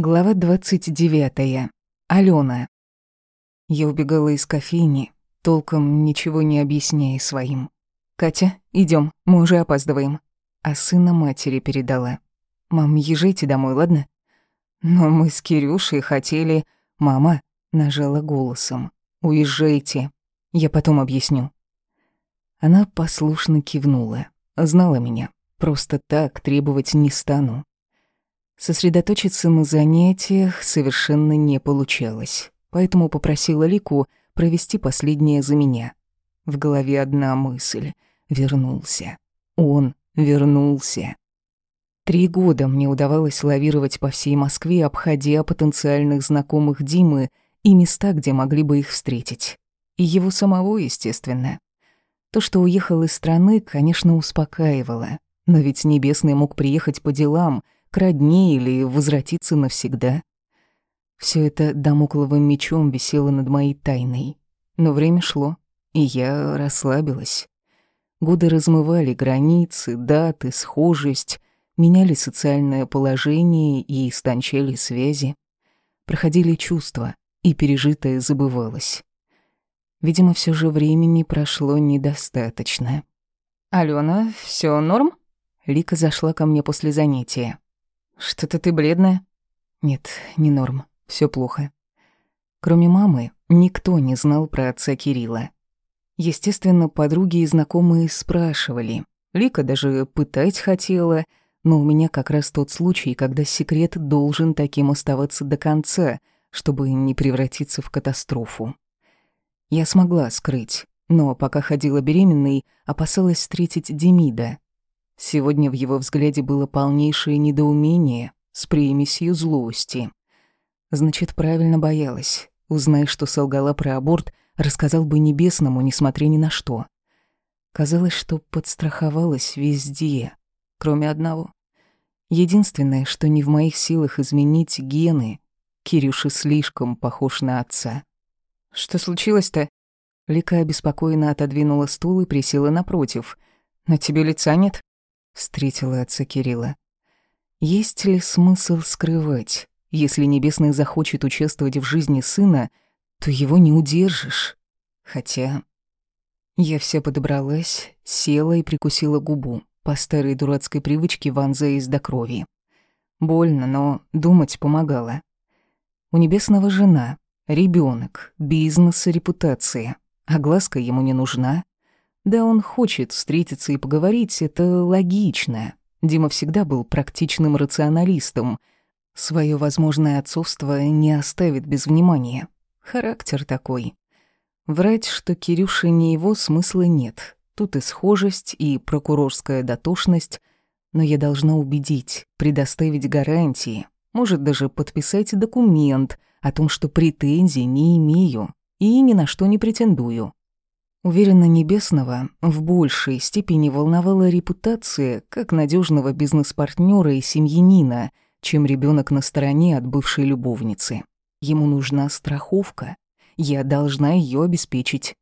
Глава 29. Алена. Я убегала из кофейни, толком ничего не объясняя своим. «Катя, идем, мы уже опаздываем». А сына матери передала. «Мам, езжайте домой, ладно?» «Но мы с Кирюшей хотели...» «Мама», — нажала голосом. «Уезжайте. Я потом объясню». Она послушно кивнула. Знала меня. Просто так требовать не стану. Сосредоточиться на занятиях совершенно не получалось, поэтому попросила Лику провести последнее за меня. В голове одна мысль — вернулся. Он вернулся. Три года мне удавалось лавировать по всей Москве, обходя потенциальных знакомых Димы и места, где могли бы их встретить. И его самого, естественно. То, что уехал из страны, конечно, успокаивало. Но ведь Небесный мог приехать по делам — к родне или возвратиться навсегда. Все это домокловым мечом висело над моей тайной. Но время шло, и я расслабилась. Годы размывали границы, даты, схожесть, меняли социальное положение и истончали связи. Проходили чувства, и пережитое забывалось. Видимо, все же времени прошло недостаточно. «Алена, все норм?» Лика зашла ко мне после занятия. «Что-то ты бледная?» «Нет, не норм. Все плохо». Кроме мамы, никто не знал про отца Кирилла. Естественно, подруги и знакомые спрашивали. Лика даже пытать хотела, но у меня как раз тот случай, когда секрет должен таким оставаться до конца, чтобы не превратиться в катастрофу. Я смогла скрыть, но пока ходила беременной, опасалась встретить Демида, Сегодня в его взгляде было полнейшее недоумение с примесью злости. Значит, правильно боялась. Узнай, что солгала про аборт, рассказал бы небесному, несмотря ни на что. Казалось, что подстраховалась везде, кроме одного. Единственное, что не в моих силах изменить гены, Кирюша слишком похож на отца. «Что случилось-то?» Лика обеспокоенно отодвинула стул и присела напротив. «На тебе лица нет?» Встретила отца Кирилла. Есть ли смысл скрывать? Если Небесный захочет участвовать в жизни сына, то его не удержишь. Хотя... Я вся подобралась, села и прикусила губу, по старой дурацкой привычке вонзаясь до крови. Больно, но думать помогало. У Небесного жена, ребенок, бизнес и репутация. А глазка ему не нужна. Да, он хочет встретиться и поговорить, это логично. Дима всегда был практичным рационалистом. Своё возможное отцовство не оставит без внимания. Характер такой. Врать, что Кирюша не его, смысла нет. Тут и схожесть, и прокурорская дотошность. Но я должна убедить, предоставить гарантии. Может, даже подписать документ о том, что претензий не имею и ни на что не претендую. Уверенно Небесного в большей степени волновала репутация как надежного бизнес-партнера и семьянина, чем ребенок на стороне от бывшей любовницы. Ему нужна страховка. Я должна ее обеспечить.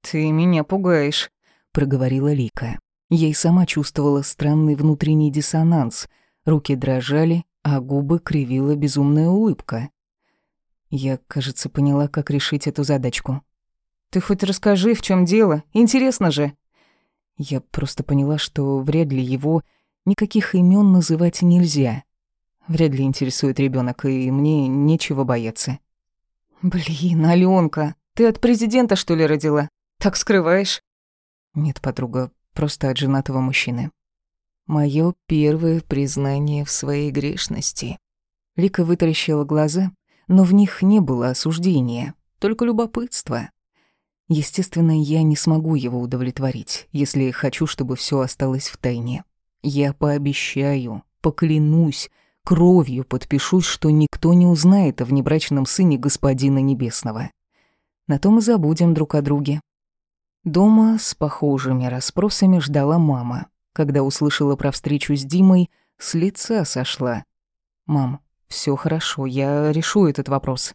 «Ты меня пугаешь», — проговорила Лика. И сама чувствовала странный внутренний диссонанс. Руки дрожали, а губы кривила безумная улыбка. Я, кажется, поняла, как решить эту задачку. Ты хоть расскажи, в чем дело. Интересно же. Я просто поняла, что вряд ли его никаких имен называть нельзя. Вряд ли интересует ребенок, и мне нечего бояться. Блин, Алёнка, ты от президента, что ли, родила? Так скрываешь? Нет, подруга, просто от женатого мужчины. Моё первое признание в своей грешности. Лика вытаращила глаза, но в них не было осуждения, только любопытство. Естественно, я не смогу его удовлетворить, если хочу, чтобы все осталось в тайне. Я пообещаю, поклянусь, кровью подпишусь, что никто не узнает о внебрачном сыне господина Небесного. На том и забудем друг о друге. Дома с похожими расспросами ждала мама. Когда услышала про встречу с Димой, с лица сошла. «Мам, все хорошо, я решу этот вопрос».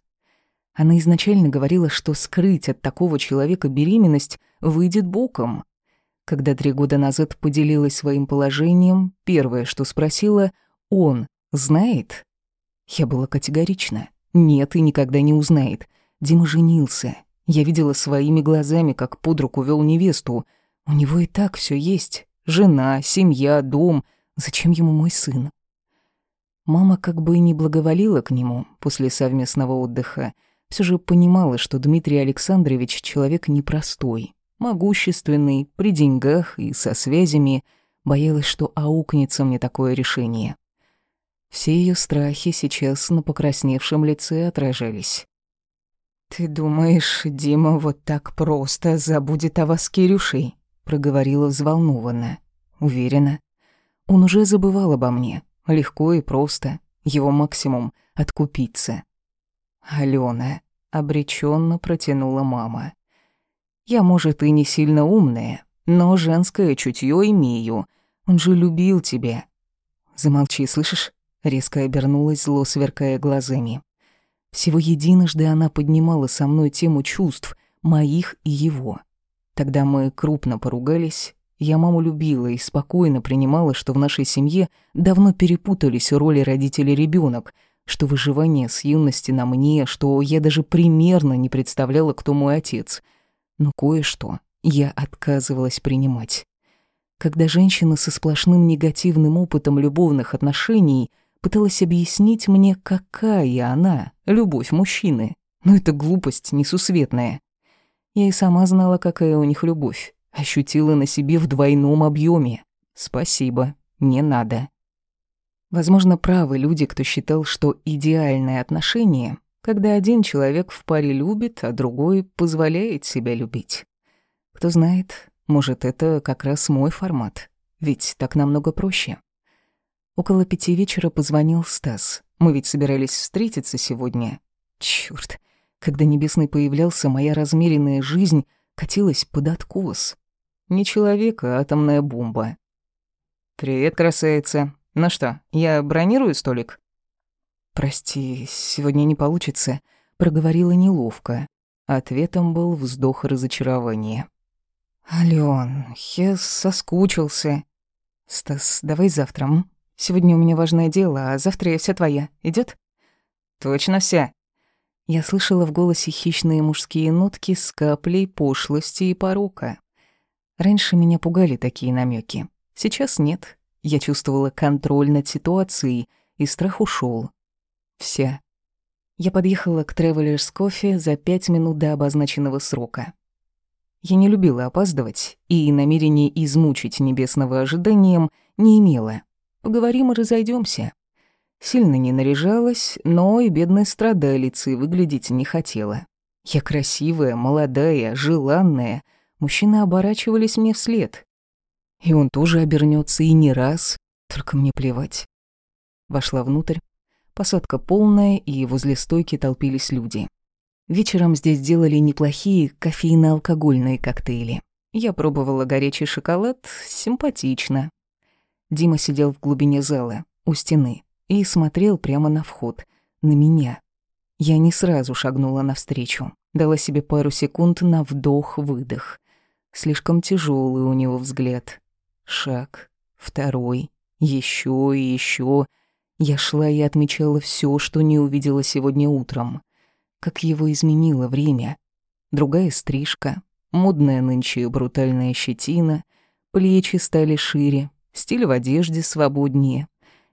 Она изначально говорила, что скрыть от такого человека беременность выйдет боком. Когда три года назад поделилась своим положением, первое, что спросила, он знает? Я была категорична. Нет и никогда не узнает. Дима женился. Я видела своими глазами, как под руку вел невесту. У него и так все есть. Жена, семья, дом. Зачем ему мой сын? Мама как бы и не благоволила к нему после совместного отдыха, все же понимала, что Дмитрий Александрович человек непростой, могущественный, при деньгах и со связями, боялась, что аукнется мне такое решение. Все ее страхи сейчас на покрасневшем лице отражались. «Ты думаешь, Дима вот так просто забудет о вас Кирюшей?» — проговорила взволнованно. «Уверена. Он уже забывал обо мне. Легко и просто. Его максимум — откупиться. Алена обреченно протянула мама. Я, может, и не сильно умная, но женское чутье имею. Он же любил тебя. Замолчи, слышишь? Резко обернулась, зло сверкая глазами. Всего единожды она поднимала со мной тему чувств, моих и его. Тогда мы крупно поругались. Я маму любила и спокойно принимала, что в нашей семье давно перепутались роли родителей ребенок, что выживание с юности на мне, что я даже примерно не представляла, кто мой отец. Но кое-что я отказывалась принимать. Когда женщина со сплошным негативным опытом любовных отношений пыталась объяснить мне, какая она, любовь мужчины. Но это глупость несусветная. Я и сама знала, какая у них любовь. Ощутила на себе в двойном объеме. Спасибо, не надо. Возможно, правы люди, кто считал, что идеальное отношение, когда один человек в паре любит, а другой позволяет себя любить. Кто знает, может, это как раз мой формат, ведь так намного проще. Около пяти вечера позвонил Стас. Мы ведь собирались встретиться сегодня. Чёрт, когда Небесный появлялся, моя размеренная жизнь катилась под откос. Не человек, а атомная бомба. «Привет, красавица. Ну что, я бронирую столик?» «Прости, сегодня не получится», — проговорила неловко. Ответом был вздох разочарования. «Алён, я соскучился. Стас, давай завтра, м? Сегодня у меня важное дело, а завтра я вся твоя. Идёт?» «Точно вся». Я слышала в голосе хищные мужские нотки с каплей пошлости и порока. Раньше меня пугали такие намеки. Сейчас нет. Я чувствовала контроль над ситуацией, и страх ушел. Вся. Я подъехала к Travelers Coffee за пять минут до обозначенного срока. Я не любила опаздывать, и намерения измучить небесного ожиданием не имела. Поговорим и разойдемся. Сильно не наряжалась, но и бедной страдалицей выглядеть не хотела. Я красивая, молодая, желанная. Мужчины оборачивались мне вслед. И он тоже обернется и не раз, только мне плевать. Вошла внутрь. Посадка полная, и возле стойки толпились люди. Вечером здесь делали неплохие кофейно-алкогольные коктейли. Я пробовала горячий шоколад, симпатично. Дима сидел в глубине зала, у стены, и смотрел прямо на вход, на меня. Я не сразу шагнула навстречу, дала себе пару секунд на вдох-выдох. Слишком тяжелый у него взгляд, Шаг, второй, еще и еще. Я шла и отмечала все, что не увидела сегодня утром. Как его изменило время. Другая стрижка, модная нынче брутальная щетина, плечи стали шире, стиль в одежде свободнее,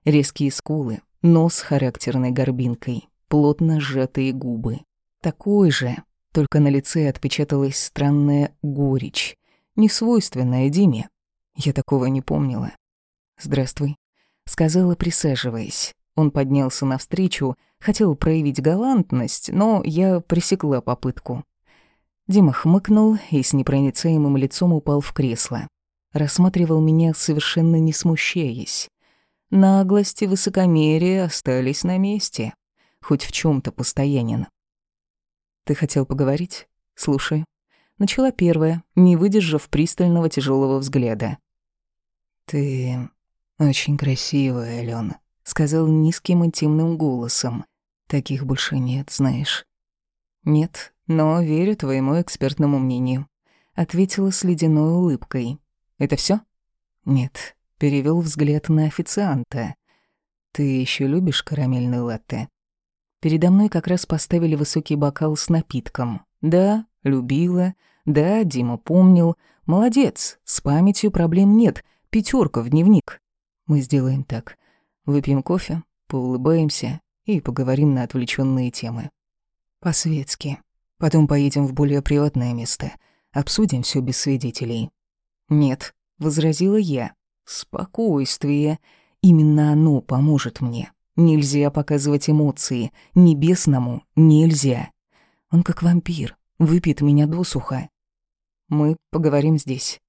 резкие скулы, нос с характерной горбинкой, плотно сжатые губы. Такой же, только на лице отпечаталась странная горечь, несвойственная Диме. Я такого не помнила. «Здравствуй», — сказала, присаживаясь. Он поднялся навстречу, хотел проявить галантность, но я пресекла попытку. Дима хмыкнул и с непроницаемым лицом упал в кресло. Рассматривал меня, совершенно не смущаясь. Наглость и высокомерие остались на месте. Хоть в чем то постоянен. «Ты хотел поговорить? Слушай». Начала первая, не выдержав пристального тяжелого взгляда. «Ты очень красивая, Алена», — сказал низким интимным голосом. «Таких больше нет, знаешь». «Нет, но верю твоему экспертному мнению», — ответила с ледяной улыбкой. «Это все? «Нет», — перевел взгляд на официанта. Ты еще любишь карамельный латте? Передо мной как раз поставили высокий бокал с напитком. Да, любила. Да, Дима помнил. Молодец, с памятью проблем нет. Пятерка в дневник. Мы сделаем так. Выпьем кофе, поулыбаемся и поговорим на отвлеченные темы. По-светски. Потом поедем в более приватное место. Обсудим все без свидетелей. Нет, возразила я. Спокойствие. Именно оно поможет мне. Нельзя показывать эмоции. Небесному нельзя. Он как вампир. Выпьет меня досуха. Мы поговорим здесь.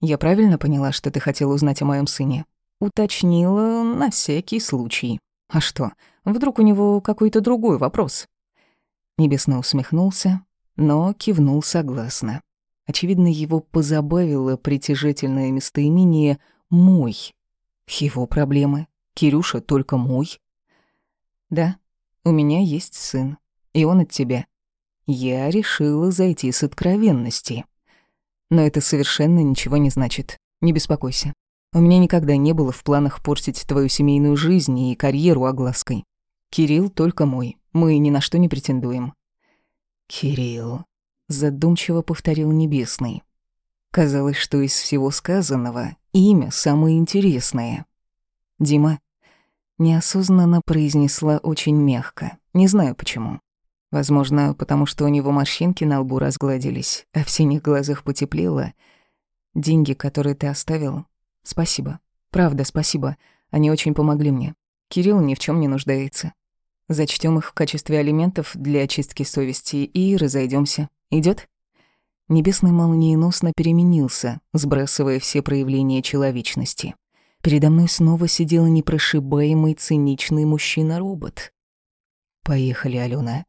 Я правильно поняла, что ты хотела узнать о моем сыне? Уточнила на всякий случай. А что, вдруг у него какой-то другой вопрос? Небесно усмехнулся, но кивнул согласно. Очевидно, его позабавило притяжательное местоимение «мой». Его проблемы. Кирюша только мой. Да, у меня есть сын, и он от тебя. Я решила зайти с откровенности. Но это совершенно ничего не значит. Не беспокойся. У меня никогда не было в планах портить твою семейную жизнь и карьеру оглаской. Кирилл только мой. Мы ни на что не претендуем. Кирилл, задумчиво повторил Небесный. Казалось, что из всего сказанного имя самое интересное. Дима неосознанно произнесла очень мягко. Не знаю почему. Возможно, потому что у него морщинки на лбу разгладились, а в синих глазах потеплело. Деньги, которые ты оставил, спасибо. Правда, спасибо. Они очень помогли мне. Кирилл ни в чем не нуждается. Зачтем их в качестве алиментов для очистки совести и разойдемся. Идет? Небесный молниеносно переменился, сбрасывая все проявления человечности. Передо мной снова сидел непрошибаемый циничный мужчина-робот. «Поехали, Алена.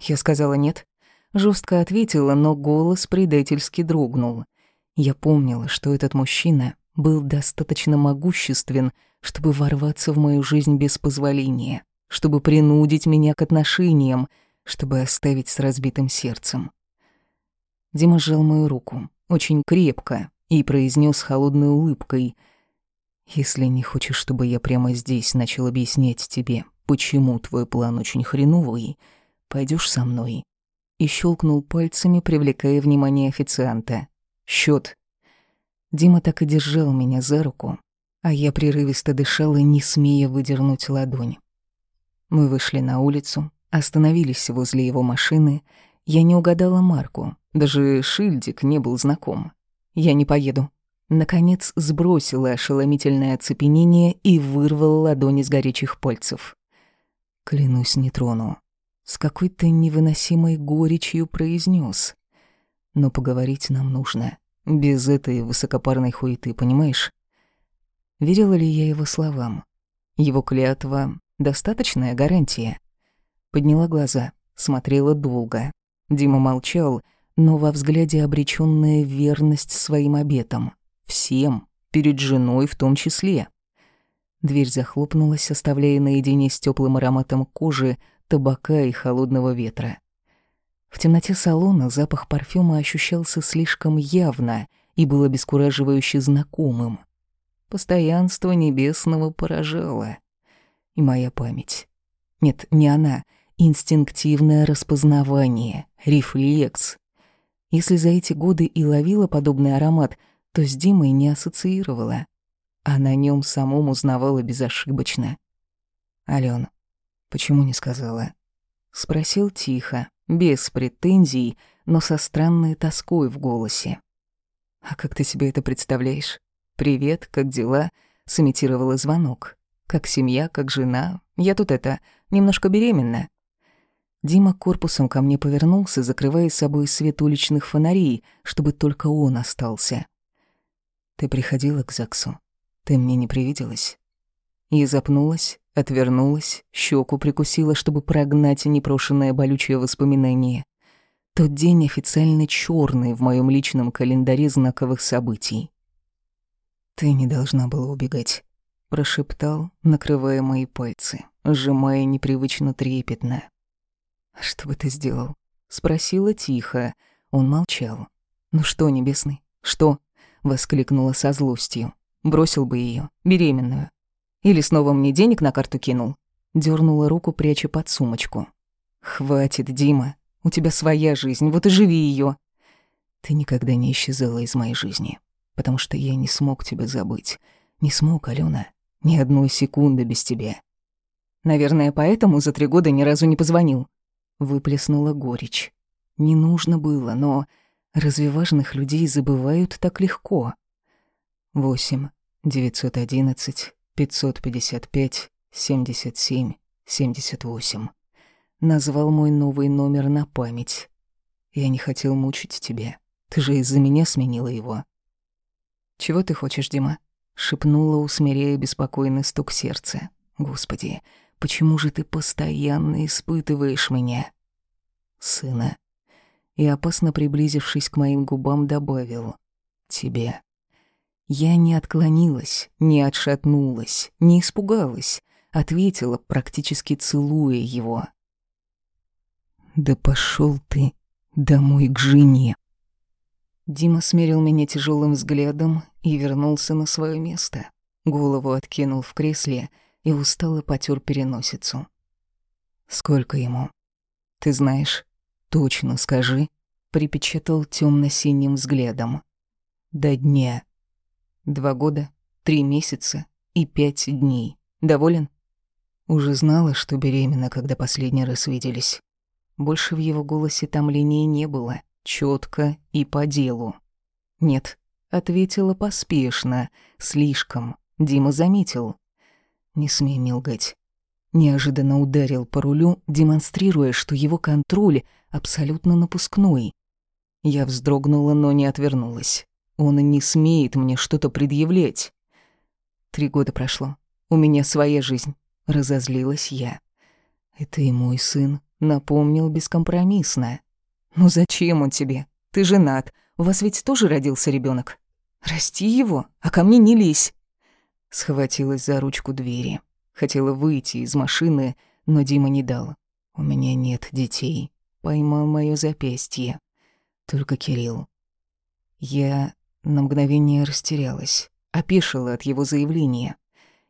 Я сказала нет. Жестко ответила, но голос предательски дрогнул. Я помнила, что этот мужчина был достаточно могуществен, чтобы ворваться в мою жизнь без позволения, чтобы принудить меня к отношениям, чтобы оставить с разбитым сердцем. Дима сжал мою руку, очень крепко, и произнес холодной улыбкой — если не хочешь, чтобы я прямо здесь начал объяснять тебе, почему твой план очень хреновый, Пойдешь со мной?» И щелкнул пальцами, привлекая внимание официанта. Счет. Дима так и держал меня за руку, а я прерывисто дышала, не смея выдернуть ладонь. Мы вышли на улицу, остановились возле его машины. Я не угадала марку, даже шильдик не был знаком. «Я не поеду». Наконец сбросила ошеломительное оцепенение и вырвала ладони с горячих пальцев. «Клянусь, не трону с какой-то невыносимой горечью произнес: «Но поговорить нам нужно. Без этой высокопарной хуеты, понимаешь?» Верила ли я его словам? Его клятва — достаточная гарантия. Подняла глаза, смотрела долго. Дима молчал, но во взгляде обречённая верность своим обетам. Всем, перед женой в том числе. Дверь захлопнулась, оставляя наедине с теплым ароматом кожи, табака и холодного ветра. В темноте салона запах парфюма ощущался слишком явно и был обескураживающе знакомым. Постоянство небесного поражало. И моя память. Нет, не она. Инстинктивное распознавание, рефлекс. Если за эти годы и ловила подобный аромат, то с Димой не ассоциировала. А на нем самом узнавала безошибочно. Алёна, Почему не сказала? Спросил тихо, без претензий, но со странной тоской в голосе. А как ты себе это представляешь? Привет, как дела? Сымитировала звонок. Как семья, как жена. Я тут это, немножко беременна. Дима корпусом ко мне повернулся, закрывая собой свет уличных фонарей, чтобы только он остался. Ты приходила к ЗАГСу. Ты мне не привиделась. И запнулась, Отвернулась, щеку прикусила, чтобы прогнать непрошенное болючее воспоминание. Тот день официально черный в моем личном календаре знаковых событий. «Ты не должна была убегать», — прошептал, накрывая мои пальцы, сжимая непривычно трепетно. «Что бы ты сделал?» — спросила тихо. Он молчал. «Ну что, небесный, что?» — воскликнула со злостью. «Бросил бы ее, беременную. Или снова мне денег на карту кинул?» Дёрнула руку, пряча под сумочку. «Хватит, Дима. У тебя своя жизнь, вот и живи её. Ты никогда не исчезала из моей жизни, потому что я не смог тебя забыть. Не смог, Алена. Ни одной секунды без тебя. Наверное, поэтому за три года ни разу не позвонил. Выплеснула горечь. Не нужно было, но разве важных людей забывают так легко? Восемь, девятьсот одиннадцать, пятьсот пятьдесят пять, семьдесят семь, семьдесят восемь. Назвал мой новый номер на память. Я не хотел мучить тебя. Ты же из-за меня сменила его. Чего ты хочешь, Дима? шепнула, усмиряя беспокойный стук сердца. Господи, почему же ты постоянно испытываешь меня? Сына. И опасно приблизившись к моим губам, добавил: тебе. Я не отклонилась, не отшатнулась, не испугалась, ответила, практически целуя его. Да пошел ты домой к жене. Дима смерил меня тяжелым взглядом и вернулся на свое место. Голову откинул в кресле и устало потер переносицу. «Сколько ему?» «Ты знаешь, точно скажи», — припечатал темно-синим взглядом. «До дня. Два года, три месяца и пять дней. Доволен?» Уже знала, что беременна, когда последний раз виделись. Больше в его голосе томления не было четко и по делу. «Нет», — ответила поспешно, слишком. Дима заметил. «Не смей мелгать». Неожиданно ударил по рулю, демонстрируя, что его контроль абсолютно напускной. Я вздрогнула, но не отвернулась. Он не смеет мне что-то предъявлять. Три года прошло. У меня своя жизнь. Разозлилась я. Это и мой сын напомнил бескомпромиссно. «Ну зачем он тебе? Ты женат. У вас ведь тоже родился ребенок. Расти его, а ко мне не лезь». Схватилась за ручку двери. Хотела выйти из машины, но Дима не дал. «У меня нет детей». Поймал моё запястье. Только Кирилл. Я на мгновение растерялась, опешила от его заявления.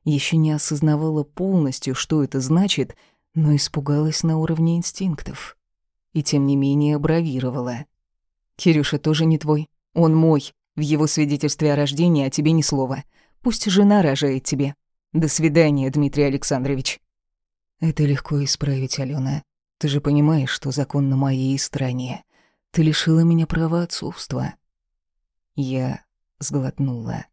Еще не осознавала полностью, что это значит, но испугалась на уровне инстинктов и тем не менее бравировала. «Кирюша тоже не твой. Он мой. В его свидетельстве о рождении о тебе ни слова. Пусть жена рожает тебе. До свидания, Дмитрий Александрович». «Это легко исправить, Алена. Ты же понимаешь, что закон на моей стороне. Ты лишила меня права отцовства». Я сглотнула.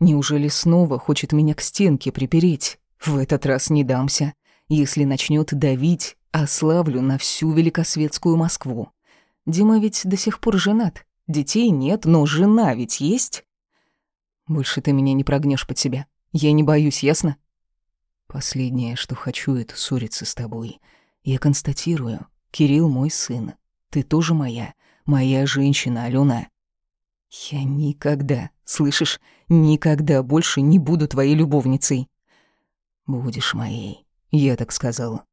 Неужели снова хочет меня к стенке припереть? В этот раз не дамся. Если начнет давить, Ославлю на всю великосветскую Москву. Дима ведь до сих пор женат. Детей нет, но жена ведь есть. Больше ты меня не прогнешь под себя. Я не боюсь, ясно? Последнее, что хочу, это ссориться с тобой. Я констатирую, Кирилл мой сын. Ты тоже моя, моя женщина, Алена. Я никогда, слышишь, никогда больше не буду твоей любовницей. Будешь моей, я так сказала.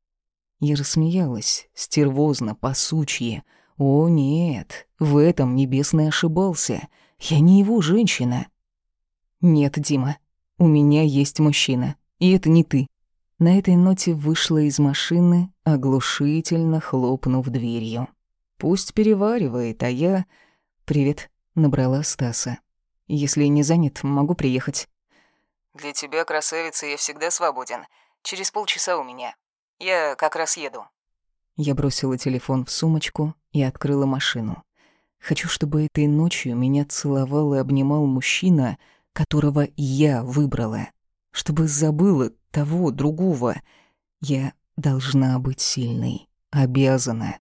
Я рассмеялась, стервозно, посучье. О нет, в этом Небесный ошибался. Я не его женщина. Нет, Дима, у меня есть мужчина, и это не ты. На этой ноте вышла из машины, оглушительно хлопнув дверью. Пусть переваривает, а я... Привет, набрала Стаса. Если не занят, могу приехать. Для тебя, красавица, я всегда свободен. Через полчаса у меня. Я как раз еду». Я бросила телефон в сумочку и открыла машину. Хочу, чтобы этой ночью меня целовал и обнимал мужчина, которого я выбрала. Чтобы забыла того, другого. Я должна быть сильной. Обязана.